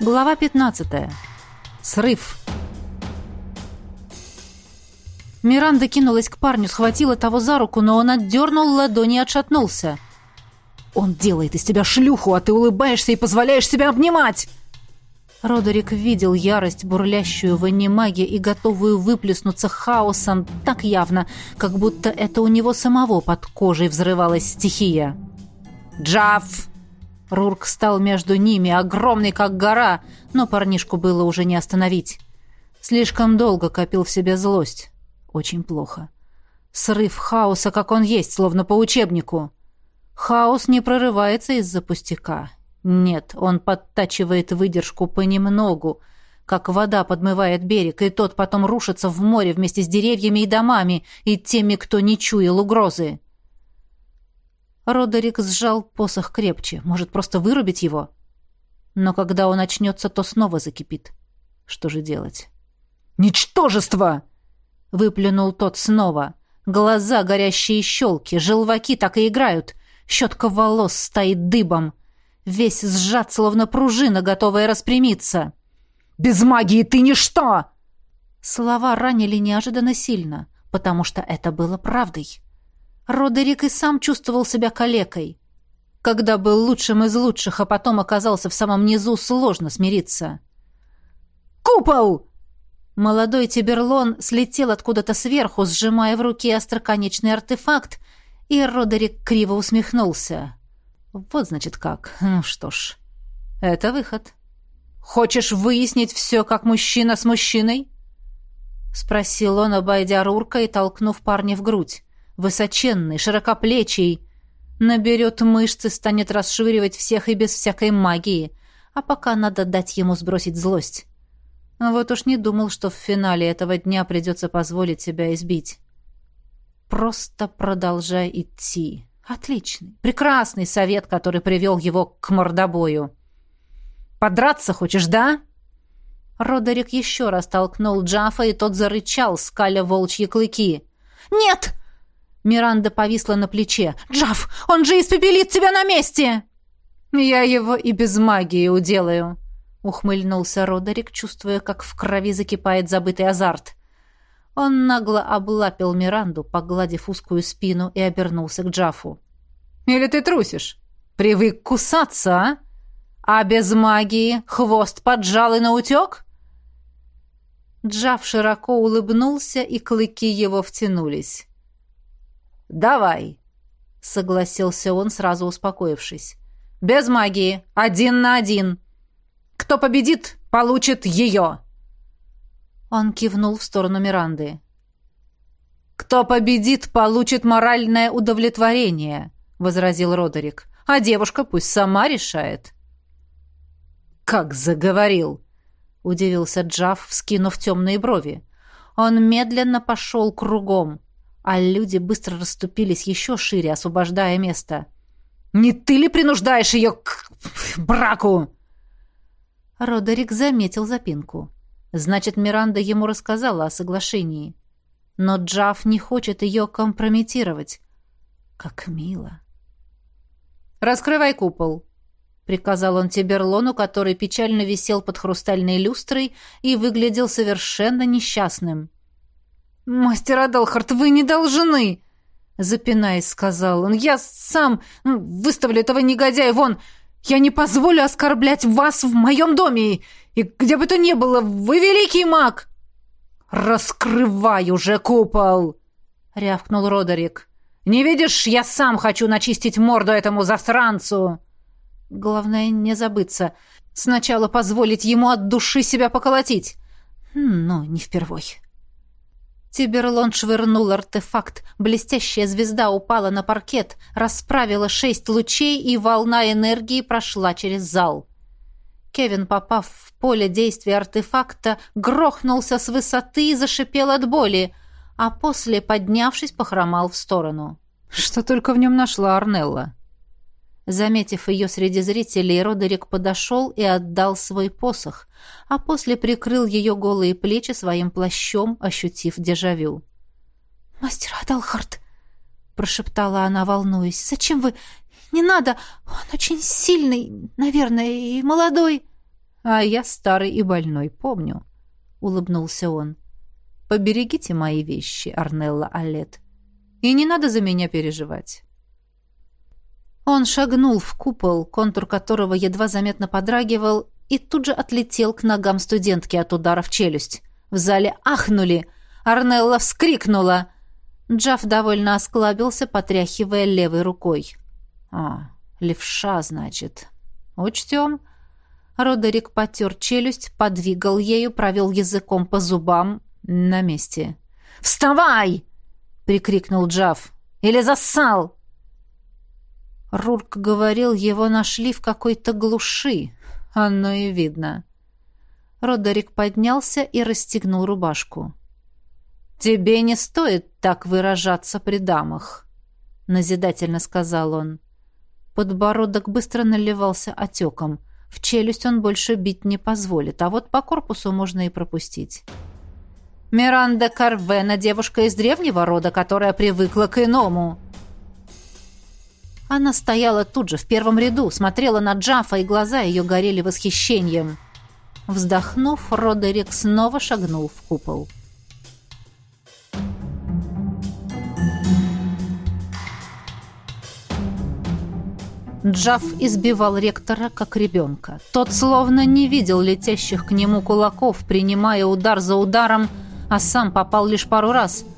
Глава 15. Срыв. Миранда кинулась к парню, схватила того за руку, но он отдернул ладони и отшатнулся. «Он делает из тебя шлюху, а ты улыбаешься и позволяешь себя обнимать!» Родерик видел ярость, бурлящую в анимаге и готовую выплеснуться хаосом так явно, как будто это у него самого под кожей взрывалась стихия. «Джаф!» Рурк стал между ними, огромный как гора, но парнишку было уже не остановить. Слишком долго копил в себе злость. Очень плохо. Срыв хаоса, как он есть, словно по учебнику. Хаос не прорывается из-за пустяка. Нет, он подтачивает выдержку понемногу, как вода подмывает берег, и тот потом рушится в море вместе с деревьями и домами, и теми, кто не чуял угрозы. Родерик сжал посох крепче, может просто вырубить его. Но когда он очнется, то снова закипит. Что же делать? «Ничтожество!» — выплюнул тот снова. Глаза, горящие щелки, желваки так и играют. Щетка волос стоит дыбом. Весь сжат, словно пружина, готовая распрямиться. «Без магии ты ничто!» Слова ранили неожиданно сильно, потому что это было правдой. Родерик и сам чувствовал себя калекой. Когда был лучшим из лучших, а потом оказался в самом низу, сложно смириться. «Купол!» Молодой Тиберлон слетел откуда-то сверху, сжимая в руке остроконечный артефакт, и Родерик криво усмехнулся. «Вот, значит, как. Ну что ж, это выход». «Хочешь выяснить все, как мужчина с мужчиной?» — спросил он, обойдя Рурка и толкнув парня в грудь высоченный, широкоплечий. Наберет мышцы, станет расшвыривать всех и без всякой магии. А пока надо дать ему сбросить злость. Вот уж не думал, что в финале этого дня придется позволить себя избить. Просто продолжай идти. Отличный, прекрасный совет, который привел его к мордобою. «Подраться хочешь, да?» Родерик еще раз толкнул Джафа, и тот зарычал, скаля волчьи клыки. «Нет!» Миранда повисла на плече. «Джав, он же испепелит тебя на месте!» «Я его и без магии уделаю», — ухмыльнулся Родерик, чувствуя, как в крови закипает забытый азарт. Он нагло облапил Миранду, погладив узкую спину, и обернулся к Джафу. «Или ты трусишь? Привык кусаться, а? А без магии хвост поджал и наутек?» Джав широко улыбнулся, и клыки его втянулись. «Давай», — согласился он, сразу успокоившись. «Без магии. Один на один. Кто победит, получит ее». Он кивнул в сторону Миранды. «Кто победит, получит моральное удовлетворение», — возразил Родерик. «А девушка пусть сама решает». «Как заговорил!» — удивился Джав, вскинув темные брови. Он медленно пошел кругом а люди быстро расступились еще шире, освобождая место. «Не ты ли принуждаешь ее к браку?» Родерик заметил запинку. Значит, Миранда ему рассказала о соглашении. Но Джав не хочет ее компрометировать. Как мило. «Раскрывай купол», — приказал он Тиберлону, который печально висел под хрустальной люстрой и выглядел совершенно несчастным. «Мастер Адалхарт, вы не должны!» Запинаясь, сказал он. «Я сам выставлю этого негодяя вон! Я не позволю оскорблять вас в моем доме! И где бы то ни было, вы великий маг!» «Раскрывай уже купол!» — рявкнул Родерик. «Не видишь, я сам хочу начистить морду этому засранцу!» Главное, не забыться. Сначала позволить ему от души себя поколотить. Но не впервой. Тиберлон швырнул артефакт. Блестящая звезда упала на паркет, расправила шесть лучей, и волна энергии прошла через зал. Кевин, попав в поле действия артефакта, грохнулся с высоты и зашипел от боли, а после, поднявшись, похромал в сторону. Что только в нем нашла Арнелла. Заметив ее среди зрителей, Родерик подошел и отдал свой посох, а после прикрыл ее голые плечи своим плащом, ощутив дежавю. «Мастер Адалхард!» — прошептала она, волнуясь. «Зачем вы... Не надо! Он очень сильный, наверное, и молодой!» А я старый и больной, помню, — улыбнулся он. Поберегите мои вещи, Арнелла Алет. И не надо за меня переживать. Он шагнул в купол, контур которого едва заметно подрагивал, и тут же отлетел к ногам студентки от удара в челюсть. В зале ахнули. Арнелла вскрикнула. Джаф довольно осклабился, потряхивая левой рукой. «А, левша, значит. Учтем». Родерик потер челюсть, подвигал ею, провел языком по зубам на месте. «Вставай!» — прикрикнул Джаф. «Или зассал!» Рурк говорил, его нашли в какой-то глуши. Оно и видно. Родерик поднялся и расстегнул рубашку. «Тебе не стоит так выражаться при дамах», — назидательно сказал он. Подбородок быстро наливался отеком. В челюсть он больше бить не позволит, а вот по корпусу можно и пропустить. «Миранда Карвена — девушка из древнего рода, которая привыкла к иному», она стояла тут же, в первом ряду, смотрела на Джафа, и глаза ее горели восхищением. Вздохнув, Родерик снова шагнул в купол. Джаф избивал ректора, как ребенка. Тот словно не видел летящих к нему кулаков, принимая удар за ударом, а сам попал лишь пару раз —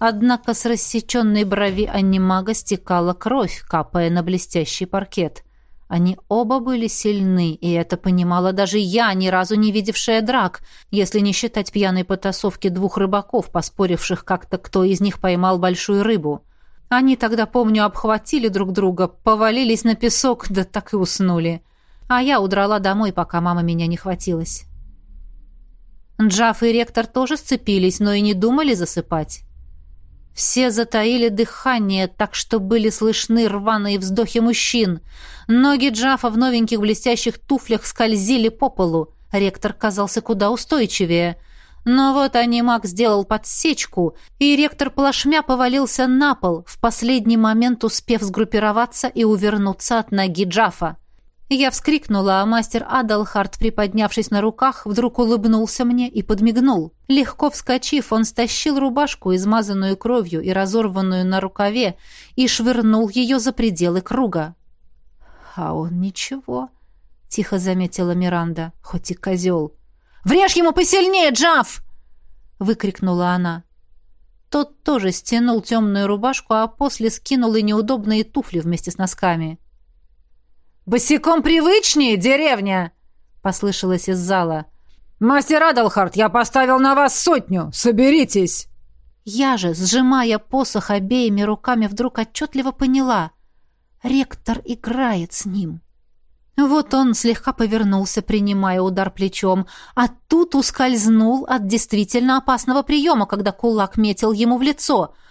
Однако с рассеченной брови анимага стекала кровь, капая на блестящий паркет. Они оба были сильны, и это понимала даже я, ни разу не видевшая драк, если не считать пьяной потасовки двух рыбаков, поспоривших как-то, кто из них поймал большую рыбу. Они тогда, помню, обхватили друг друга, повалились на песок, да так и уснули. А я удрала домой, пока мама меня не хватилась. Джаф и ректор тоже сцепились, но и не думали засыпать. Все затаили дыхание, так что были слышны рваные вздохи мужчин. Ноги Джафа в новеньких блестящих туфлях скользили по полу. Ректор казался куда устойчивее. Но вот анимак сделал подсечку, и ректор плашмя повалился на пол, в последний момент успев сгруппироваться и увернуться от ноги Джафа. Я вскрикнула, а мастер Адалхард, приподнявшись на руках, вдруг улыбнулся мне и подмигнул. Легко вскочив, он стащил рубашку, измазанную кровью и разорванную на рукаве, и швырнул ее за пределы круга. «А он ничего», — тихо заметила Миранда, хоть и козел. «Врежь ему посильнее, Джав!» — выкрикнула она. Тот тоже стянул темную рубашку, а после скинул и неудобные туфли вместе с носками. «Босиком привычнее, деревня!» — послышалось из зала. «Мастер Адалхард, я поставил на вас сотню! Соберитесь!» Я же, сжимая посох обеими руками, вдруг отчетливо поняла. Ректор играет с ним. Вот он слегка повернулся, принимая удар плечом, а тут ускользнул от действительно опасного приема, когда кулак метил ему в лицо —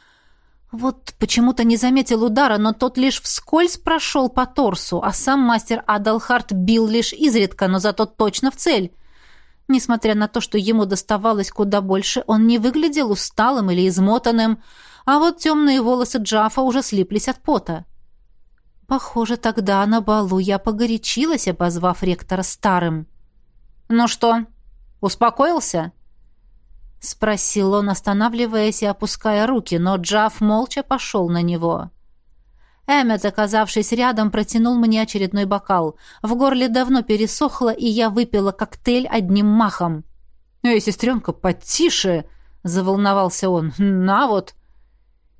вот почему-то не заметил удара, но тот лишь вскользь прошел по торсу, а сам мастер Адалхарт бил лишь изредка, но зато точно в цель. Несмотря на то, что ему доставалось куда больше, он не выглядел усталым или измотанным, а вот темные волосы Джафа уже слиплись от пота. Похоже, тогда на балу я погорячилась, обозвав ректора старым. «Ну что, успокоился?» — спросил он, останавливаясь и опуская руки, но Джаф молча пошел на него. Эммет, оказавшись рядом, протянул мне очередной бокал. В горле давно пересохло, и я выпила коктейль одним махом. «Эй, сестренка, потише!» — заволновался он. «На вот!»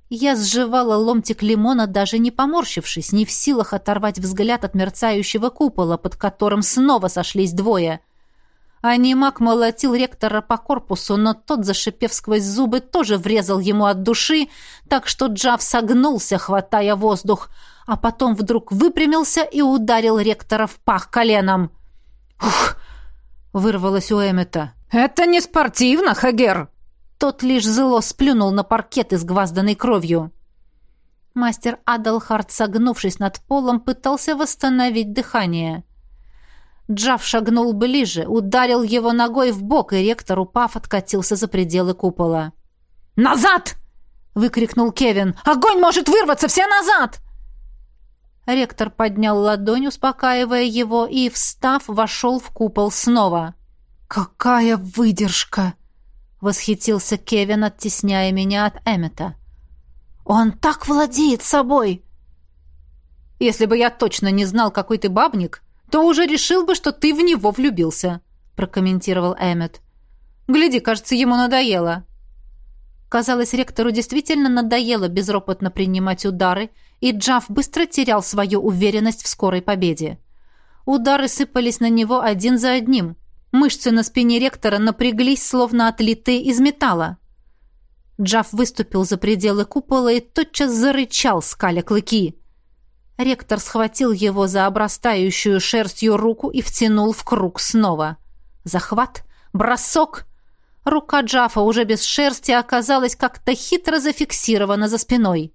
Я сживала ломтик лимона, даже не поморщившись, не в силах оторвать взгляд от мерцающего купола, под которым снова сошлись двое — Анимак молотил ректора по корпусу, но тот, зашипев сквозь зубы, тоже врезал ему от души, так что Джав согнулся, хватая воздух, а потом вдруг выпрямился и ударил ректора в пах коленом. «Ух!» — вырвалось у Эммета. «Это не спортивно, Хагер!» Тот лишь зло сплюнул на паркет, изгвазданный кровью. Мастер Адалхард, согнувшись над полом, пытался восстановить дыхание. Джав шагнул ближе, ударил его ногой в бок, и ректор, упав, откатился за пределы купола. «Назад!» — выкрикнул Кевин. «Огонь может вырваться! Все назад!» Ректор поднял ладонь, успокаивая его, и, встав, вошел в купол снова. «Какая выдержка!» — восхитился Кевин, оттесняя меня от Эммета. «Он так владеет собой!» «Если бы я точно не знал, какой ты бабник, то уже решил бы, что ты в него влюбился», — прокомментировал Эммет. «Гляди, кажется, ему надоело». Казалось, ректору действительно надоело безропотно принимать удары, и Джав быстро терял свою уверенность в скорой победе. Удары сыпались на него один за одним. Мышцы на спине ректора напряглись, словно отлитые из металла. Джав выступил за пределы купола и тотчас зарычал, скаля клыки. Ректор схватил его за обрастающую шерстью руку и втянул в круг снова. Захват, бросок. Рука Джафа уже без шерсти оказалась как-то хитро зафиксирована за спиной.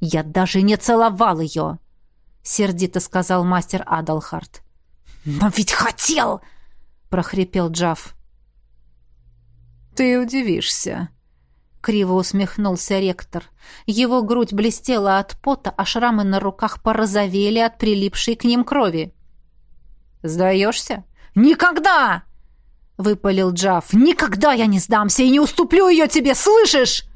«Я даже не целовал ее!» — сердито сказал мастер Адалхарт. «Но ведь хотел!» — прохрипел Джаф. «Ты удивишься», — криво усмехнулся ректор. Его грудь блестела от пота, а шрамы на руках порозовели от прилипшей к ним крови. «Сдаешься?» «Никогда!» — выпалил Джаф. «Никогда я не сдамся и не уступлю ее тебе, слышишь?»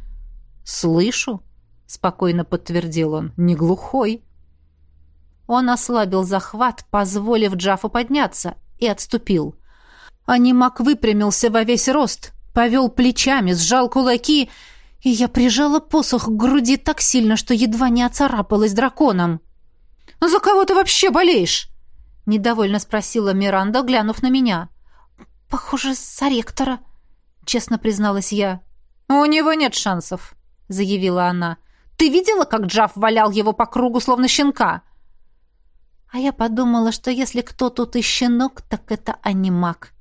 «Слышу», — спокойно подтвердил он. «Не глухой». Он ослабил захват, позволив Джафу подняться, и отступил. Анимак выпрямился во весь рост, повел плечами, сжал кулаки, и я прижала посох к груди так сильно, что едва не оцарапалась драконом. «За кого ты вообще болеешь?» — недовольно спросила Миранда, глянув на меня. «Похоже, за ректора», — честно призналась я. «У него нет шансов», — заявила она. «Ты видела, как Джав валял его по кругу, словно щенка?» А я подумала, что если кто тут и щенок, так это анимак.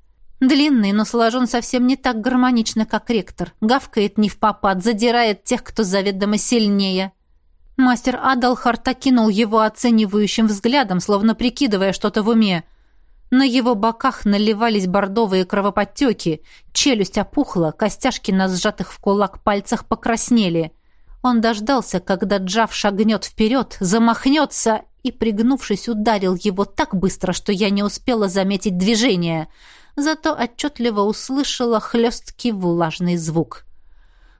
Длинный, но сложен совсем не так гармонично, как ректор. Гавкает не в попад, задирает тех, кто заведомо сильнее. Мастер Адалхарт окинул его оценивающим взглядом, словно прикидывая что-то в уме. На его боках наливались бордовые кровоподтеки, челюсть опухла, костяшки на сжатых в кулак пальцах покраснели. Он дождался, когда Джав шагнет вперед, замахнется и, пригнувшись, ударил его так быстро, что я не успела заметить движение — зато отчетливо услышала хлесткий влажный звук.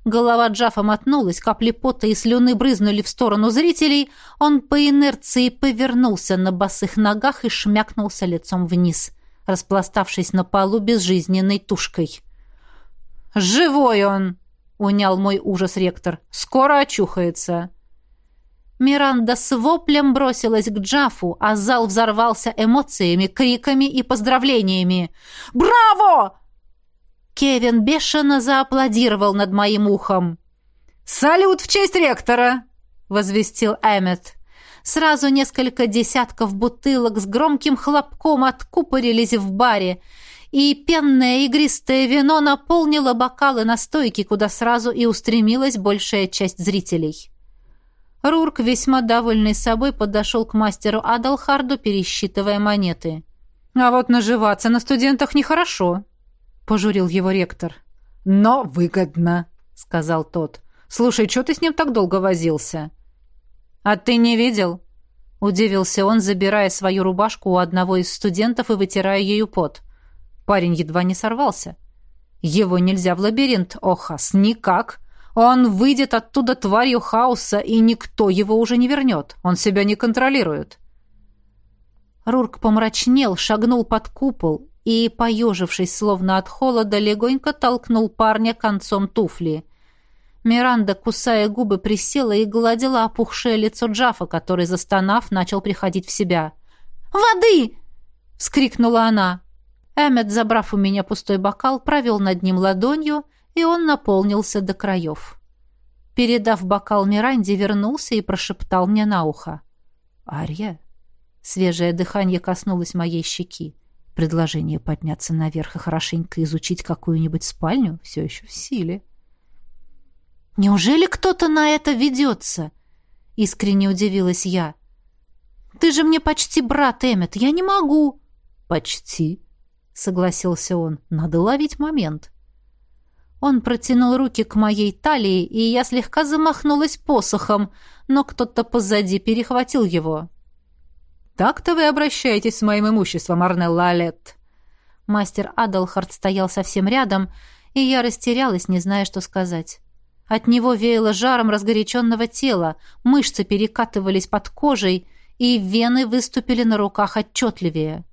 Голова Джафа мотнулась, капли пота и слюны брызнули в сторону зрителей, он по инерции повернулся на босых ногах и шмякнулся лицом вниз, распластавшись на полу безжизненной тушкой. «Живой он!» — унял мой ужас ректор. «Скоро очухается!» Миранда с воплем бросилась к Джафу, а зал взорвался эмоциями, криками и поздравлениями. «Браво!» Кевин бешено зааплодировал над моим ухом. «Салют в честь ректора!» — возвестил Эммет. Сразу несколько десятков бутылок с громким хлопком откупорились в баре, и пенное игристое вино наполнило бокалы на стойке, куда сразу и устремилась большая часть зрителей. Рурк, весьма довольный собой, подошел к мастеру Адалхарду, пересчитывая монеты. «А вот наживаться на студентах нехорошо», — пожурил его ректор. «Но выгодно», — сказал тот. «Слушай, что ты с ним так долго возился?» «А ты не видел?» — удивился он, забирая свою рубашку у одного из студентов и вытирая ею пот. Парень едва не сорвался. «Его нельзя в лабиринт, Охас, никак!» Он выйдет оттуда тварью хаоса, и никто его уже не вернет. Он себя не контролирует. Рурк помрачнел, шагнул под купол и, поежившись словно от холода, легонько толкнул парня концом туфли. Миранда, кусая губы, присела и гладила опухшее лицо Джафа, который, застонав, начал приходить в себя. «Воды!» — вскрикнула она. Эммет, забрав у меня пустой бокал, провел над ним ладонью и он наполнился до краев. Передав бокал Миранде, вернулся и прошептал мне на ухо. «Ария?» Свежее дыхание коснулось моей щеки. Предложение подняться наверх и хорошенько изучить какую-нибудь спальню все еще в силе. «Неужели кто-то на это ведется?» — искренне удивилась я. «Ты же мне почти брат, Эммет, я не могу». «Почти», — согласился он. «Надо ловить момент». Он протянул руки к моей талии, и я слегка замахнулась посохом, но кто-то позади перехватил его. Так-то вы обращаетесь с моим имуществом, Арнелла Алет. Мастер Адалхард стоял совсем рядом, и я растерялась, не зная, что сказать. От него веяло жаром разгоряченного тела, мышцы перекатывались под кожей, и вены выступили на руках отчетливее.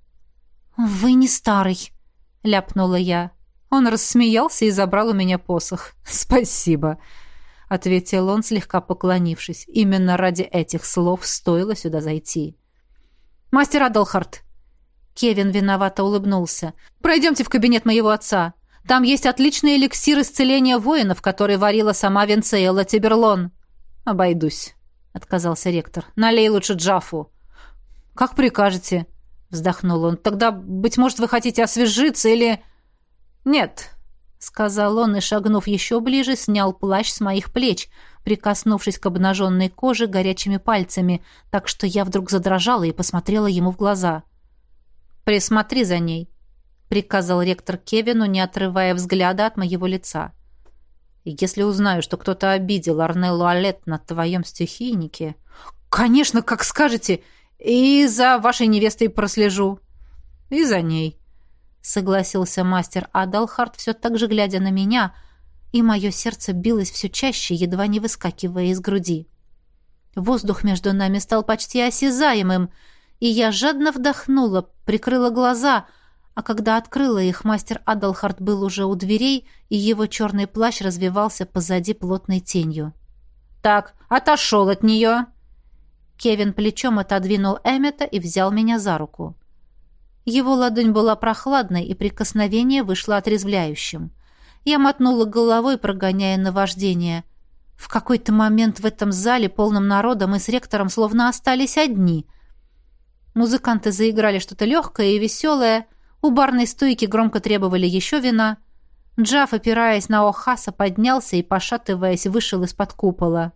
«Вы не старый», — ляпнула я. Он рассмеялся и забрал у меня посох. «Спасибо», — ответил он, слегка поклонившись. «Именно ради этих слов стоило сюда зайти». «Мастер Адалхарт!» Кевин виновато улыбнулся. «Пройдемте в кабинет моего отца. Там есть отличный эликсир исцеления воинов, который варила сама Венцеэла Тиберлон». «Обойдусь», — отказался ректор. «Налей лучше Джафу». «Как прикажете», — вздохнул он. «Тогда, быть может, вы хотите освежиться или...» «Нет», — сказал он и, шагнув еще ближе, снял плащ с моих плеч, прикоснувшись к обнаженной коже горячими пальцами, так что я вдруг задрожала и посмотрела ему в глаза. «Присмотри за ней», — приказал ректор Кевину, не отрывая взгляда от моего лица. «Если узнаю, что кто-то обидел Арнеллу Алет на твоем стихийнике...» «Конечно, как скажете! И за вашей невестой прослежу!» «И за ней», — согласился мастер Адалхарт, все так же глядя на меня, и мое сердце билось все чаще, едва не выскакивая из груди. Воздух между нами стал почти осязаемым, и я жадно вдохнула, прикрыла глаза, а когда открыла их, мастер Адалхарт был уже у дверей, и его черный плащ развивался позади плотной тенью. «Так, отошел от нее!» Кевин плечом отодвинул Эммета и взял меня за руку. Его ладонь была прохладной, и прикосновение вышло отрезвляющим. Я мотнула головой, прогоняя наваждение. В какой-то момент в этом зале, полном народа, мы с ректором словно остались одни. Музыканты заиграли что-то легкое и веселое. У барной стойки громко требовали еще вина. Джаф, опираясь на Охаса, поднялся и, пошатываясь, вышел из-под купола.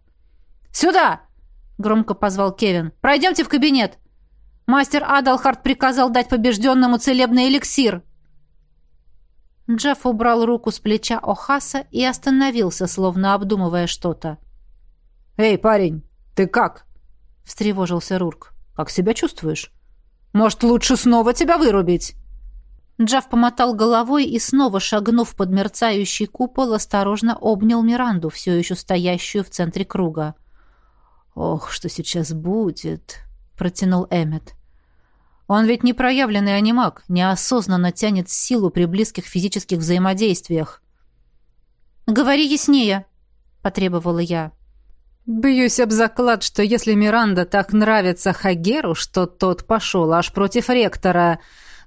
«Сюда!» — громко позвал Кевин. «Пройдемте в кабинет!» Мастер Адалхард приказал дать побежденному целебный эликсир». Джефф убрал руку с плеча Охаса и остановился, словно обдумывая что-то. «Эй, парень, ты как?» — встревожился Рурк. «Как себя чувствуешь? Может, лучше снова тебя вырубить?» Джав помотал головой и, снова шагнув под мерцающий купол, осторожно обнял Миранду, все еще стоящую в центре круга. «Ох, что сейчас будет!» Протянул Эммет. Он ведь не проявленный анимак, неосознанно тянет силу при близких физических взаимодействиях. «Говори яснее», — потребовала я. «Бьюсь об заклад, что если Миранда так нравится Хагеру, что тот пошел аж против ректора,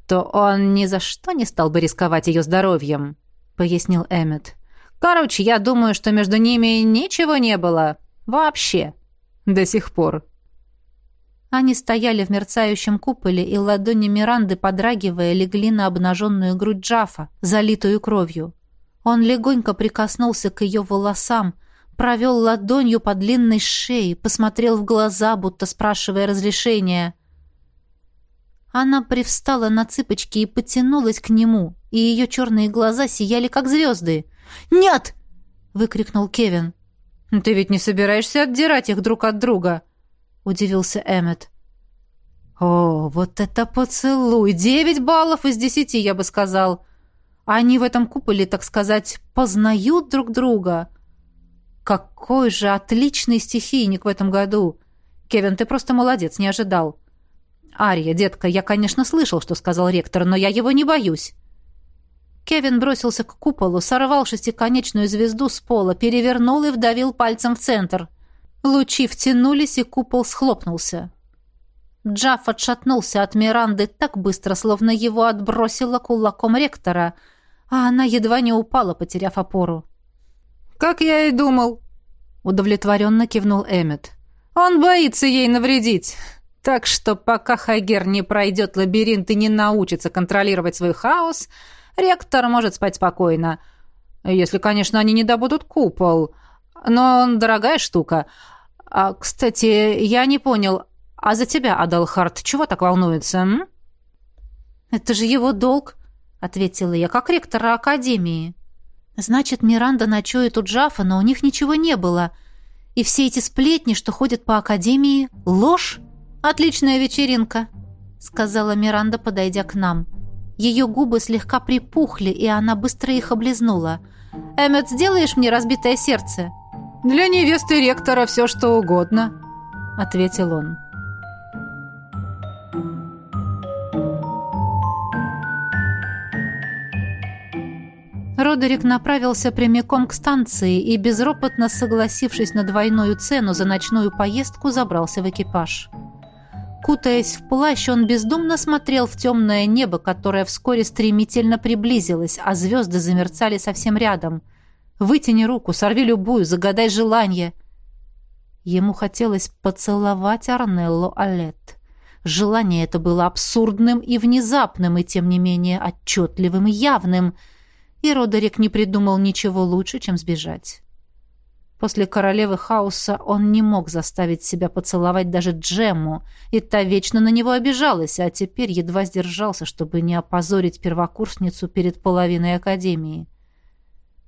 то он ни за что не стал бы рисковать ее здоровьем», — пояснил Эммет. «Короче, я думаю, что между ними ничего не было. Вообще. До сих пор». Они стояли в мерцающем куполе, и ладони Миранды, подрагивая, легли на обнаженную грудь Джафа, залитую кровью. Он легонько прикоснулся к ее волосам, провел ладонью по длинной шее, посмотрел в глаза, будто спрашивая разрешения. Она привстала на цыпочки и потянулась к нему, и ее черные глаза сияли, как звезды. «Нет!» — выкрикнул Кевин. «Ты ведь не собираешься отдирать их друг от друга?» Удивился Эммет. О, вот это поцелуй! Девять баллов из десяти, я бы сказал. Они в этом куполе, так сказать, познают друг друга. Какой же отличный стихийник в этом году! Кевин, ты просто молодец, не ожидал. Ария, детка, я, конечно, слышал, что сказал ректор, но я его не боюсь. Кевин бросился к куполу, сорвал шестиконечную звезду с пола, перевернул и вдавил пальцем в центр. Лучи втянулись, и купол схлопнулся. Джаф отшатнулся от Миранды так быстро, словно его отбросило кулаком ректора, а она едва не упала, потеряв опору. «Как я и думал», — удовлетворенно кивнул Эммет. «Он боится ей навредить. Так что пока Хайгер не пройдет лабиринт и не научится контролировать свой хаос, ректор может спать спокойно. Если, конечно, они не добудут купол. Но он дорогая штука. А, кстати, я не понял, а за тебя, Адалхард, чего так волнуется, м? Это же его долг, ответила я, как ректора академии. Значит, Миранда ночует у Джафа, но у них ничего не было. И все эти сплетни, что ходят по академии, ложь? «Отличная вечеринка», — сказала Миранда, подойдя к нам. Ее губы слегка припухли, и она быстро их облизнула. «Эммет, сделаешь мне разбитое сердце?» «Для невесты ректора все что угодно», — ответил он. Родерик направился прямиком к станции и, безропотно согласившись на двойную цену за ночную поездку, забрался в экипаж. Кутаясь в плащ, он бездумно смотрел в темное небо, которое вскоре стремительно приблизилось, а звезды замерцали совсем рядом. «Вытяни руку, сорви любую, загадай желание!» Ему хотелось поцеловать Арнелло Алет. Желание это было абсурдным и внезапным, и тем не менее отчетливым и явным — и Родерик не придумал ничего лучше, чем сбежать. После королевы хаоса он не мог заставить себя поцеловать даже Джему, и та вечно на него обижалась, а теперь едва сдержался, чтобы не опозорить первокурсницу перед половиной академии.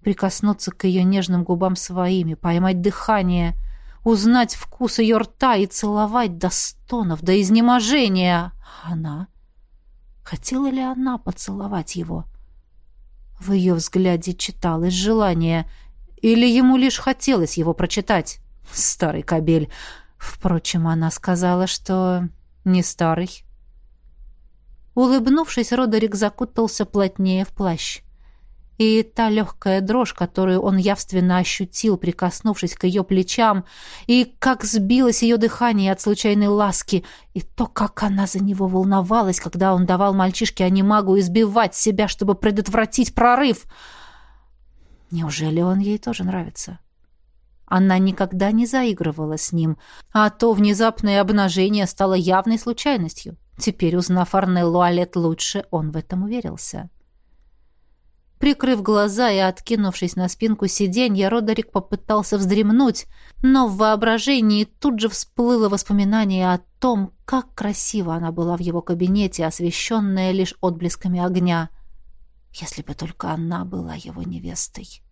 Прикоснуться к ее нежным губам своими, поймать дыхание, узнать вкус ее рта и целовать до стонов, до изнеможения. Она? Хотела ли она поцеловать его? — в ее взгляде читалось желание. Или ему лишь хотелось его прочитать? Старый кобель. Впрочем, она сказала, что не старый. Улыбнувшись, Родерик закутался плотнее в плащ и та легкая дрожь, которую он явственно ощутил, прикоснувшись к ее плечам, и как сбилось ее дыхание от случайной ласки, и то, как она за него волновалась, когда он давал мальчишке анимагу избивать себя, чтобы предотвратить прорыв. Неужели он ей тоже нравится? Она никогда не заигрывала с ним, а то внезапное обнажение стало явной случайностью. Теперь, узнав Арнеллу Алет лучше, он в этом уверился. — Прикрыв глаза и откинувшись на спинку сиденья, Родерик попытался вздремнуть, но в воображении тут же всплыло воспоминание о том, как красиво она была в его кабинете, освещенная лишь отблесками огня. Если бы только она была его невестой.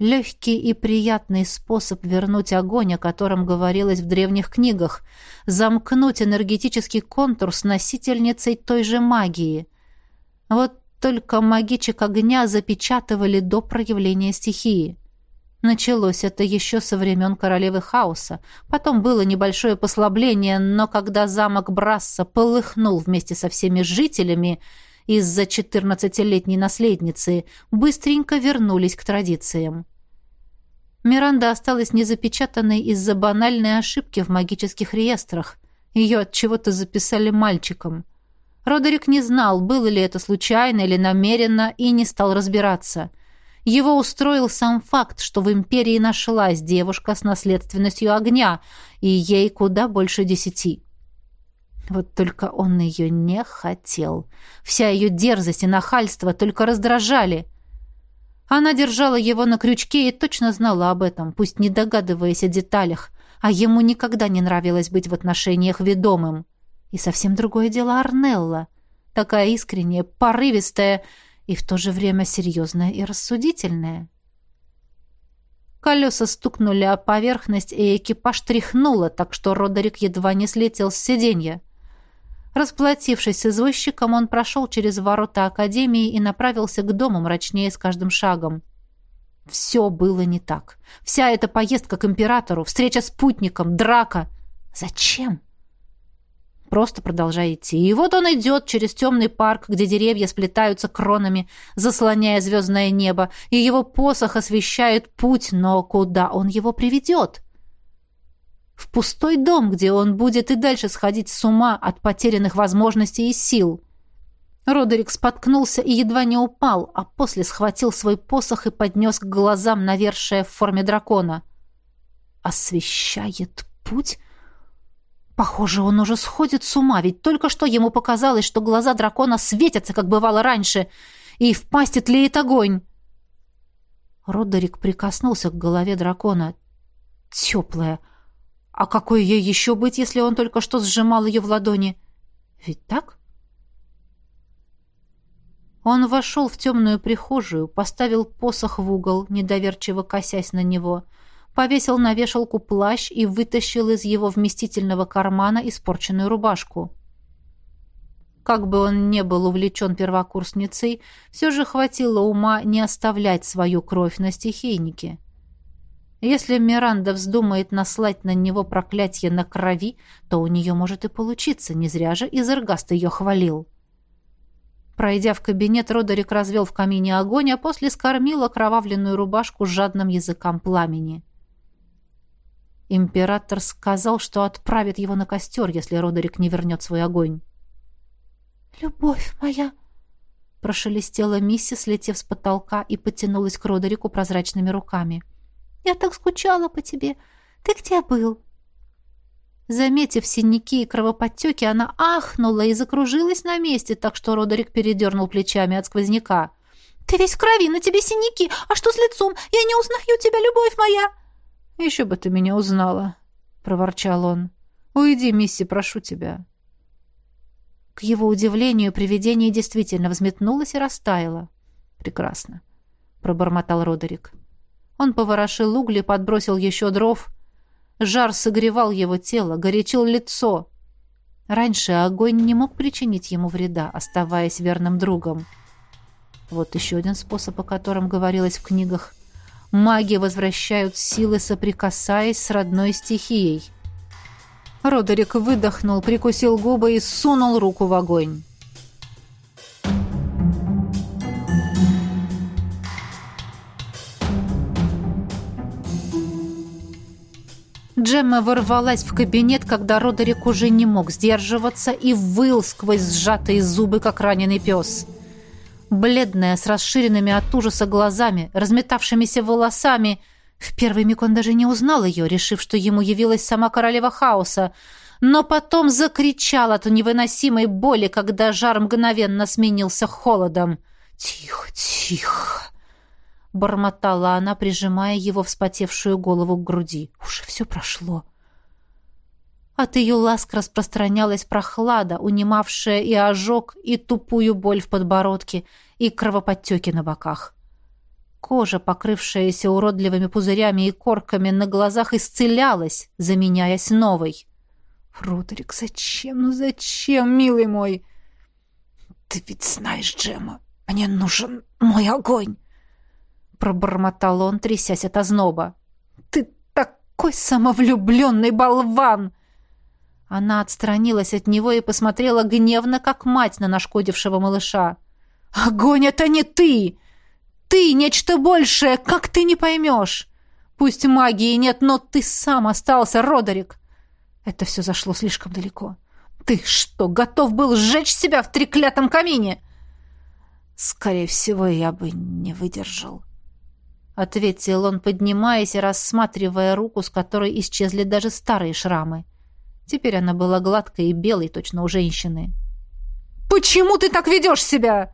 Легкий и приятный способ вернуть огонь, о котором говорилось в древних книгах, замкнуть энергетический контур с носительницей той же магии. Вот только магичек огня запечатывали до проявления стихии. Началось это еще со времен королевы хаоса. Потом было небольшое послабление, но когда замок Брасса полыхнул вместе со всеми жителями из-за четырнадцатилетней наследницы, быстренько вернулись к традициям. Миранда осталась незапечатанной из-за банальной ошибки в магических реестрах. Ее от чего-то записали мальчиком. Родерик не знал, было ли это случайно или намеренно, и не стал разбираться. Его устроил сам факт, что в империи нашлась девушка с наследственностью огня, и ей куда больше десяти. Вот только он ее не хотел. Вся ее дерзость и нахальство только раздражали. Она держала его на крючке и точно знала об этом, пусть не догадываясь о деталях, а ему никогда не нравилось быть в отношениях ведомым. И совсем другое дело Арнелла. Такая искренняя, порывистая и в то же время серьезная и рассудительная. Колеса стукнули о поверхность, и экипаж тряхнуло, так что Родерик едва не слетел с сиденья. Расплатившись с извозчиком, он прошел через ворота Академии и направился к дому мрачнее с каждым шагом. Все было не так. Вся эта поездка к императору, встреча с путником, драка. Зачем? Просто продолжай идти. И вот он идет через темный парк, где деревья сплетаются кронами, заслоняя звездное небо, и его посох освещает путь, но куда он его приведет? В пустой дом, где он будет и дальше сходить с ума от потерянных возможностей и сил. Родерик споткнулся и едва не упал, а после схватил свой посох и поднес к глазам навершие в форме дракона. «Освещает путь?» Похоже, он уже сходит с ума, ведь только что ему показалось, что глаза дракона светятся, как бывало раньше, и в пасти тлеет огонь. Родерик прикоснулся к голове дракона. Теплая. А какой ей еще быть, если он только что сжимал ее в ладони? Ведь так? Он вошел в темную прихожую, поставил посох в угол, недоверчиво косясь на него — повесил на вешалку плащ и вытащил из его вместительного кармана испорченную рубашку. Как бы он не был увлечен первокурсницей, все же хватило ума не оставлять свою кровь на стихийнике. Если Миранда вздумает наслать на него проклятие на крови, то у нее может и получиться, не зря же Изергаст ее хвалил. Пройдя в кабинет, Родерик развел в камине огонь, а после скормил окровавленную рубашку жадным языком пламени. Император сказал, что отправит его на костер, если Родерик не вернет свой огонь. «Любовь моя!» прошелестела миссис, слетев с потолка и потянулась к Родерику прозрачными руками. «Я так скучала по тебе. Ты где был?» Заметив синяки и кровоподтеки, она ахнула и закружилась на месте, так что Родерик передернул плечами от сквозняка. «Ты весь в крови, на тебе синяки! А что с лицом? Я не узнаю тебя, любовь моя!» «Еще бы ты меня узнала!» — проворчал он. «Уйди, Мисси, прошу тебя!» К его удивлению, привидение действительно взметнулось и растаяло. «Прекрасно!» — пробормотал Родерик. Он поворошил угли, подбросил еще дров — Жар согревал его тело, горячил лицо. Раньше огонь не мог причинить ему вреда, оставаясь верным другом. Вот еще один способ, о котором говорилось в книгах. Маги возвращают силы, соприкасаясь с родной стихией. Родерик выдохнул, прикусил губы и сунул руку в огонь. Джемма ворвалась в кабинет, когда Родерик уже не мог сдерживаться и выл сквозь сжатые зубы, как раненый пес. Бледная, с расширенными от ужаса глазами, разметавшимися волосами, в первый миг он даже не узнал ее, решив, что ему явилась сама королева хаоса, но потом закричал от невыносимой боли, когда жар мгновенно сменился холодом. «Тихо, тихо!» бормотала она, прижимая его вспотевшую голову к груди. Уже все прошло. От ее ласк распространялась прохлада, унимавшая и ожог, и тупую боль в подбородке, и кровоподтеки на боках. Кожа, покрывшаяся уродливыми пузырями и корками, на глазах исцелялась, заменяясь новой. «Родерик, зачем? Ну зачем, милый мой?» «Ты ведь знаешь, Джема, мне нужен мой огонь!» пробормотал он, трясясь от озноба. «Ты такой самовлюбленный болван!» Она отстранилась от него и посмотрела гневно, как мать на нашкодившего малыша. «Огонь — это не ты! Ты — нечто большее, как ты не поймешь! Пусть магии нет, но ты сам остался, Родерик!» Это все зашло слишком далеко. «Ты что, готов был сжечь себя в треклятом камине?» «Скорее всего, я бы не выдержал», ответил он, поднимаясь и рассматривая руку, с которой исчезли даже старые шрамы. Теперь она была гладкой и белой, точно у женщины. «Почему ты так ведешь себя?»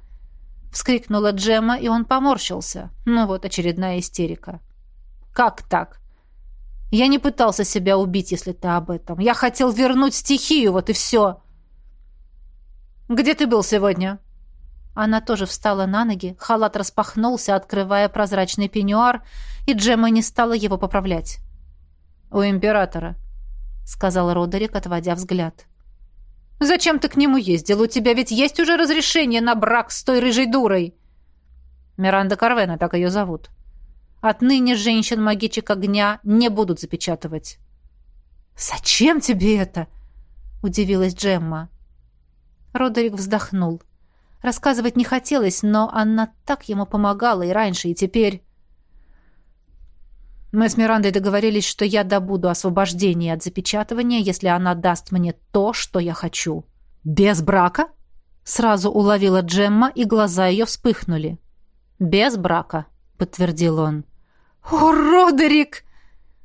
вскрикнула Джемма, и он поморщился. Ну вот очередная истерика. «Как так?» «Я не пытался себя убить, если ты об этом. Я хотел вернуть стихию, вот и все». «Где ты был сегодня?» Она тоже встала на ноги, халат распахнулся, открывая прозрачный пеньюар, и Джемма не стала его поправлять. «У императора», — сказал Родерик, отводя взгляд. «Зачем ты к нему ездил? У тебя ведь есть уже разрешение на брак с той рыжей дурой!» Миранда Карвена, так ее зовут. Отныне женщин-магичек огня не будут запечатывать. «Зачем тебе это?» — удивилась Джемма. Родерик вздохнул. Рассказывать не хотелось, но она так ему помогала и раньше, и теперь... Мы с Мирандой договорились, что я добуду освобождение от запечатывания, если она даст мне то, что я хочу. Без брака? Сразу уловила Джемма, и глаза ее вспыхнули. Без брака, подтвердил он. О, Родерик!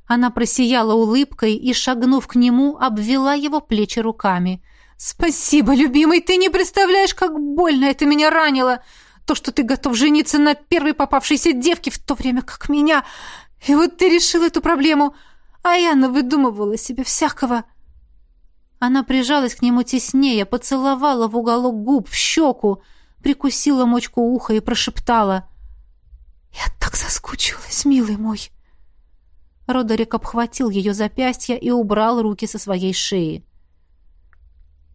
Она просияла улыбкой и, шагнув к нему, обвела его плечи руками. «Спасибо, любимый, ты не представляешь, как больно это меня ранило! То, что ты готов жениться на первой попавшейся девке, в то время как меня... И вот ты решил эту проблему, а я навыдумывала себе всякого...» Она прижалась к нему теснее, поцеловала в уголок губ, в щеку, прикусила мочку уха и прошептала. «Я так соскучилась, милый мой!» Родерик обхватил ее запястье и убрал руки со своей шеи.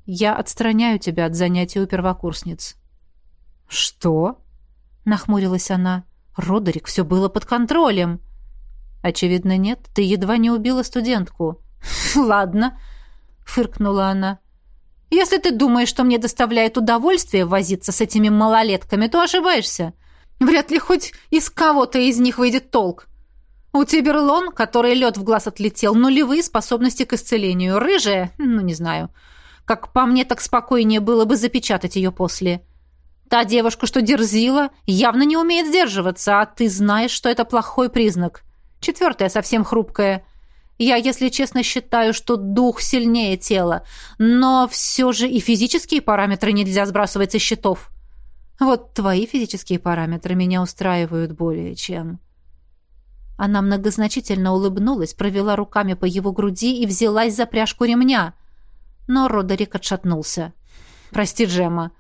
«Я отстраняю тебя от занятий у первокурсниц». «Что?» — нахмурилась она. «Родерик, все было под контролем». «Очевидно, нет. Ты едва не убила студентку». «Ладно», — фыркнула она. «Если ты думаешь, что мне доставляет удовольствие возиться с этими малолетками, то ошибаешься. Вряд ли хоть из кого-то из них выйдет толк. У Тиберлон, который лед в глаз отлетел, нулевые способности к исцелению. Рыжая, ну, не знаю. Как по мне, так спокойнее было бы запечатать ее после. Та девушка, что дерзила, явно не умеет сдерживаться, а ты знаешь, что это плохой признак. Четвертая совсем хрупкая. Я, если честно, считаю, что дух сильнее тела, но все же и физические параметры нельзя сбрасывать со счетов. Вот твои физические параметры меня устраивают более чем. Она многозначительно улыбнулась, провела руками по его груди и взялась за пряжку ремня. Но Родерик отшатнулся. «Прости, Джемма,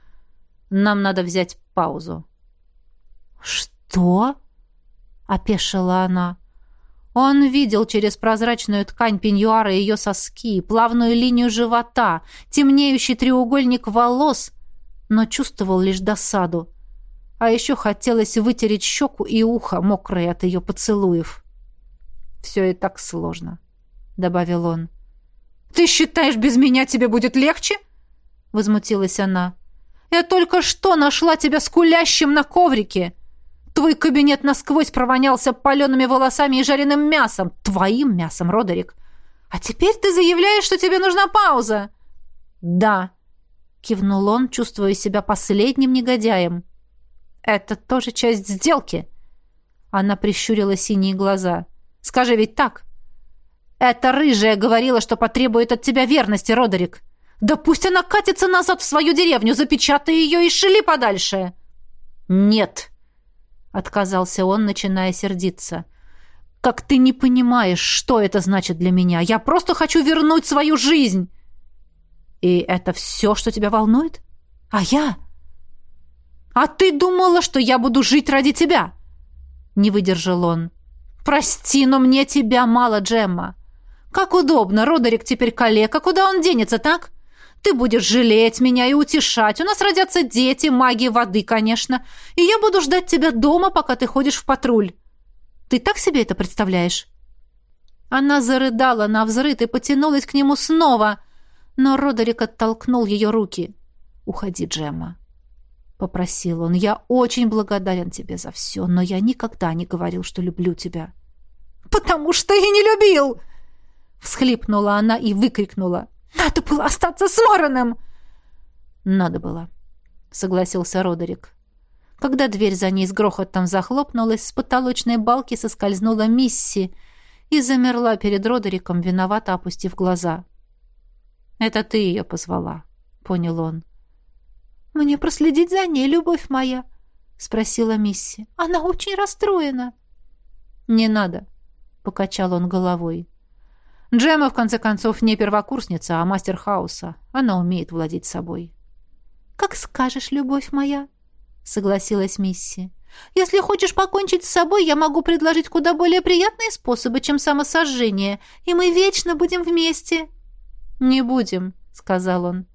нам надо взять паузу». «Что?» — опешила она. Он видел через прозрачную ткань пеньюара ее соски, плавную линию живота, темнеющий треугольник волос, но чувствовал лишь досаду. А еще хотелось вытереть щеку и ухо, мокрые от ее поцелуев. «Все и так сложно», — добавил он. «Ты считаешь, без меня тебе будет легче?» — возмутилась она. «Я только что нашла тебя скулящим на коврике. Твой кабинет насквозь провонялся палеными волосами и жареным мясом. Твоим мясом, Родерик. А теперь ты заявляешь, что тебе нужна пауза?» «Да», — кивнул он, чувствуя себя последним негодяем. «Это тоже часть сделки». Она прищурила синие глаза. «Скажи ведь так?» «Эта рыжая говорила, что потребует от тебя верности, Родерик. Да пусть она катится назад в свою деревню, запечатай ее и шили подальше!» «Нет!» — отказался он, начиная сердиться. «Как ты не понимаешь, что это значит для меня? Я просто хочу вернуть свою жизнь!» «И это все, что тебя волнует? А я?» «А ты думала, что я буду жить ради тебя?» Не выдержал он. «Прости, но мне тебя мало, Джемма. Как удобно, Родерик теперь калека, куда он денется, так? Ты будешь жалеть меня и утешать. У нас родятся дети, маги воды, конечно. И я буду ждать тебя дома, пока ты ходишь в патруль. Ты так себе это представляешь?» Она зарыдала на взрыт и потянулась к нему снова, но Родерик оттолкнул ее руки. «Уходи, Джемма», — попросил он. «Я очень благодарен тебе за все, но я никогда не говорил, что люблю тебя». «Потому что я не любил!» Всхлипнула она и выкрикнула. «Надо было остаться с Вороном!» «Надо было», — согласился Родерик. Когда дверь за ней с грохотом захлопнулась, с потолочной балки соскользнула Мисси и замерла перед Родериком, виновато опустив глаза. «Это ты ее позвала», — понял он. «Мне проследить за ней, любовь моя?» — спросила Мисси. «Она очень расстроена». «Не надо», — покачал он головой. «Джема, в конце концов, не первокурсница, а мастер хаоса. Она умеет владеть собой». «Как скажешь, любовь моя», — согласилась Мисси. «Если хочешь покончить с собой, я могу предложить куда более приятные способы, чем самосожжение, и мы вечно будем вместе». «Не будем», — сказал он.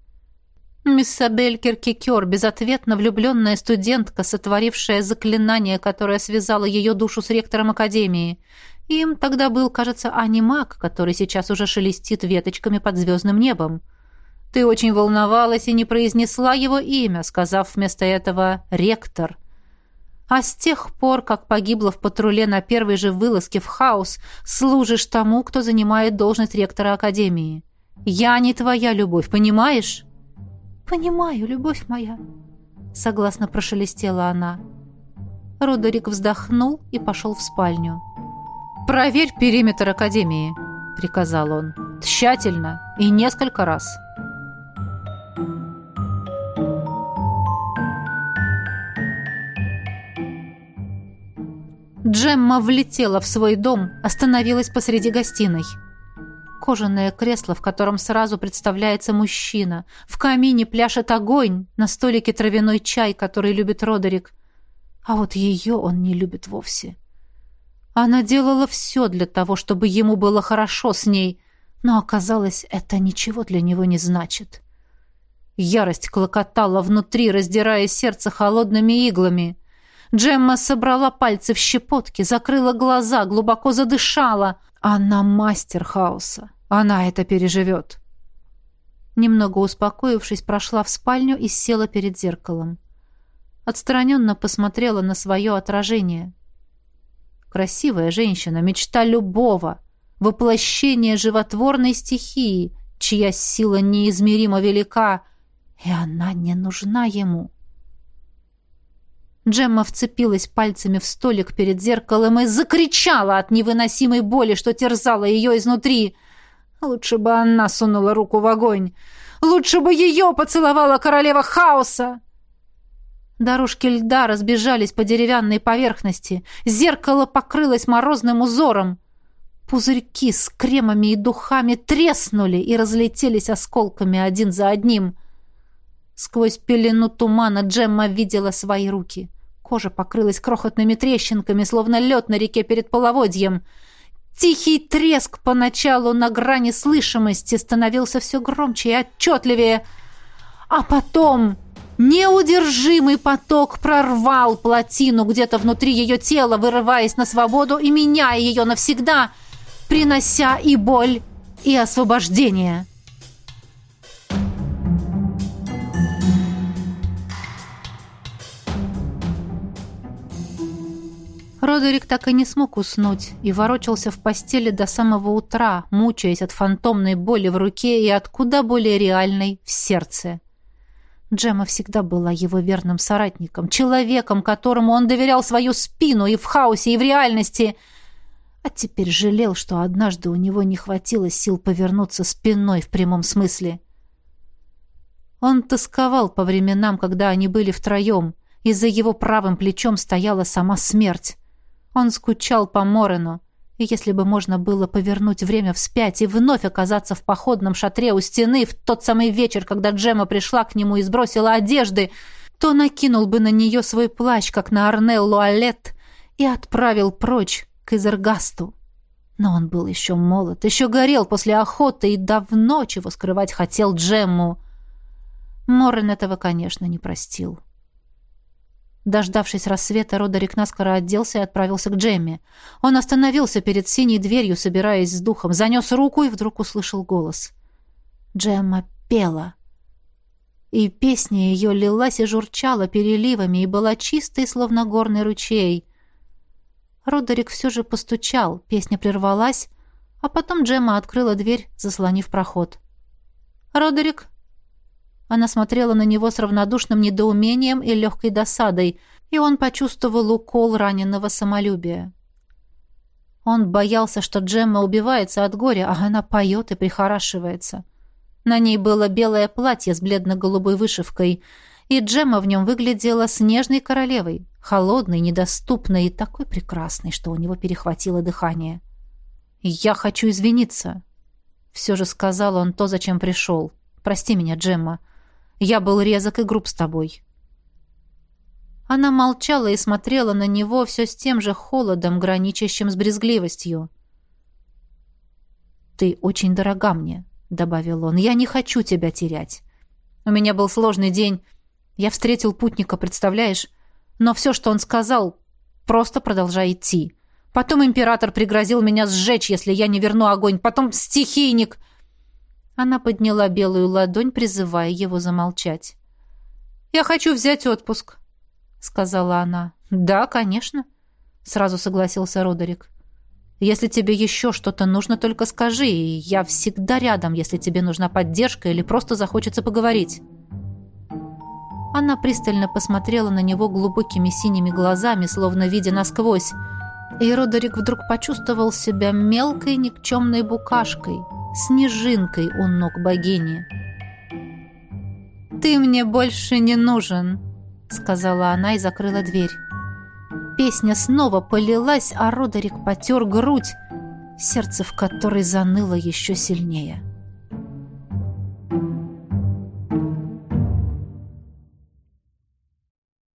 Мисс Сабель Киркикер, безответно влюбленная студентка, сотворившая заклинание, которое связало ее душу с ректором Академии. Им тогда был, кажется, анимак, который сейчас уже шелестит веточками под звездным небом. Ты очень волновалась и не произнесла его имя, сказав вместо этого «ректор». А с тех пор, как погибла в патруле на первой же вылазке в хаос, служишь тому, кто занимает должность ректора Академии. Я не твоя любовь, понимаешь?» «Понимаю, любовь моя», — согласно прошелестела она. Родерик вздохнул и пошел в спальню. «Проверь периметр Академии», — приказал он. «Тщательно и несколько раз». Джемма влетела в свой дом, остановилась посреди гостиной кожаное кресло, в котором сразу представляется мужчина. В камине пляшет огонь, на столике травяной чай, который любит Родерик. А вот ее он не любит вовсе. Она делала все для того, чтобы ему было хорошо с ней, но оказалось, это ничего для него не значит. Ярость клокотала внутри, раздирая сердце холодными иглами. Джемма собрала пальцы в щепотки, закрыла глаза, глубоко задышала. Она мастер хаоса. Она это переживет. Немного успокоившись, прошла в спальню и села перед зеркалом. Отстраненно посмотрела на свое отражение. Красивая женщина, мечта любого, воплощение животворной стихии, чья сила неизмеримо велика, и она не нужна ему. Джемма вцепилась пальцами в столик перед зеркалом и закричала от невыносимой боли, что терзала ее изнутри. Лучше бы она сунула руку в огонь. Лучше бы ее поцеловала королева хаоса. Дорожки льда разбежались по деревянной поверхности. Зеркало покрылось морозным узором. Пузырьки с кремами и духами треснули и разлетелись осколками один за одним. Сквозь пелену тумана Джемма видела свои руки. Кожа покрылась крохотными трещинками, словно лед на реке перед половодьем. Тихий треск поначалу на грани слышимости становился все громче и отчетливее. А потом неудержимый поток прорвал плотину где-то внутри ее тела, вырываясь на свободу и меняя ее навсегда, принося и боль, и освобождение. Родерик так и не смог уснуть и ворочался в постели до самого утра, мучаясь от фантомной боли в руке и от куда более реальной в сердце. Джема всегда была его верным соратником, человеком, которому он доверял свою спину и в хаосе, и в реальности, а теперь жалел, что однажды у него не хватило сил повернуться спиной в прямом смысле. Он тосковал по временам, когда они были втроем, и за его правым плечом стояла сама смерть. Он скучал по Морену, и если бы можно было повернуть время вспять и вновь оказаться в походном шатре у стены в тот самый вечер, когда Джема пришла к нему и сбросила одежды, то накинул бы на нее свой плащ, как на Арнеллу Алет, и отправил прочь к Изергасту. Но он был еще молод, еще горел после охоты и давно, чего скрывать, хотел Джемму. Морен этого, конечно, не простил. Дождавшись рассвета, Родерик наскоро оделся и отправился к Джемме. Он остановился перед синей дверью, собираясь с духом, занес руку и вдруг услышал голос. Джемма пела. И песня ее лилась и журчала переливами и была чистой, словно горный ручей. Родерик все же постучал, песня прервалась, а потом Джемма открыла дверь, заслонив проход. «Родерик, она смотрела на него с равнодушным недоумением и легкой досадой, и он почувствовал укол раненого самолюбия. Он боялся, что Джемма убивается от горя, а она поет и прихорашивается. На ней было белое платье с бледно-голубой вышивкой, и Джемма в нем выглядела снежной королевой, холодной, недоступной и такой прекрасной, что у него перехватило дыхание. «Я хочу извиниться», — все же сказал он то, зачем пришел. «Прости меня, Джемма. Я был резок и груб с тобой». Она молчала и смотрела на него все с тем же холодом, граничащим с брезгливостью. «Ты очень дорога мне», — добавил он. «Я не хочу тебя терять. У меня был сложный день. Я встретил путника, представляешь? Но все, что он сказал, просто продолжай идти. Потом император пригрозил меня сжечь, если я не верну огонь. Потом стихийник...» Она подняла белую ладонь, призывая его замолчать. «Я хочу взять отпуск», — сказала она. «Да, конечно», — сразу согласился Родерик. «Если тебе еще что-то нужно, только скажи, я всегда рядом, если тебе нужна поддержка или просто захочется поговорить». Она пристально посмотрела на него глубокими синими глазами, словно видя насквозь, и Родерик вдруг почувствовал себя мелкой никчемной букашкой — снежинкой у ног богини. «Ты мне больше не нужен», — сказала она и закрыла дверь. Песня снова полилась, а Родерик потер грудь, сердце в которой заныло еще сильнее.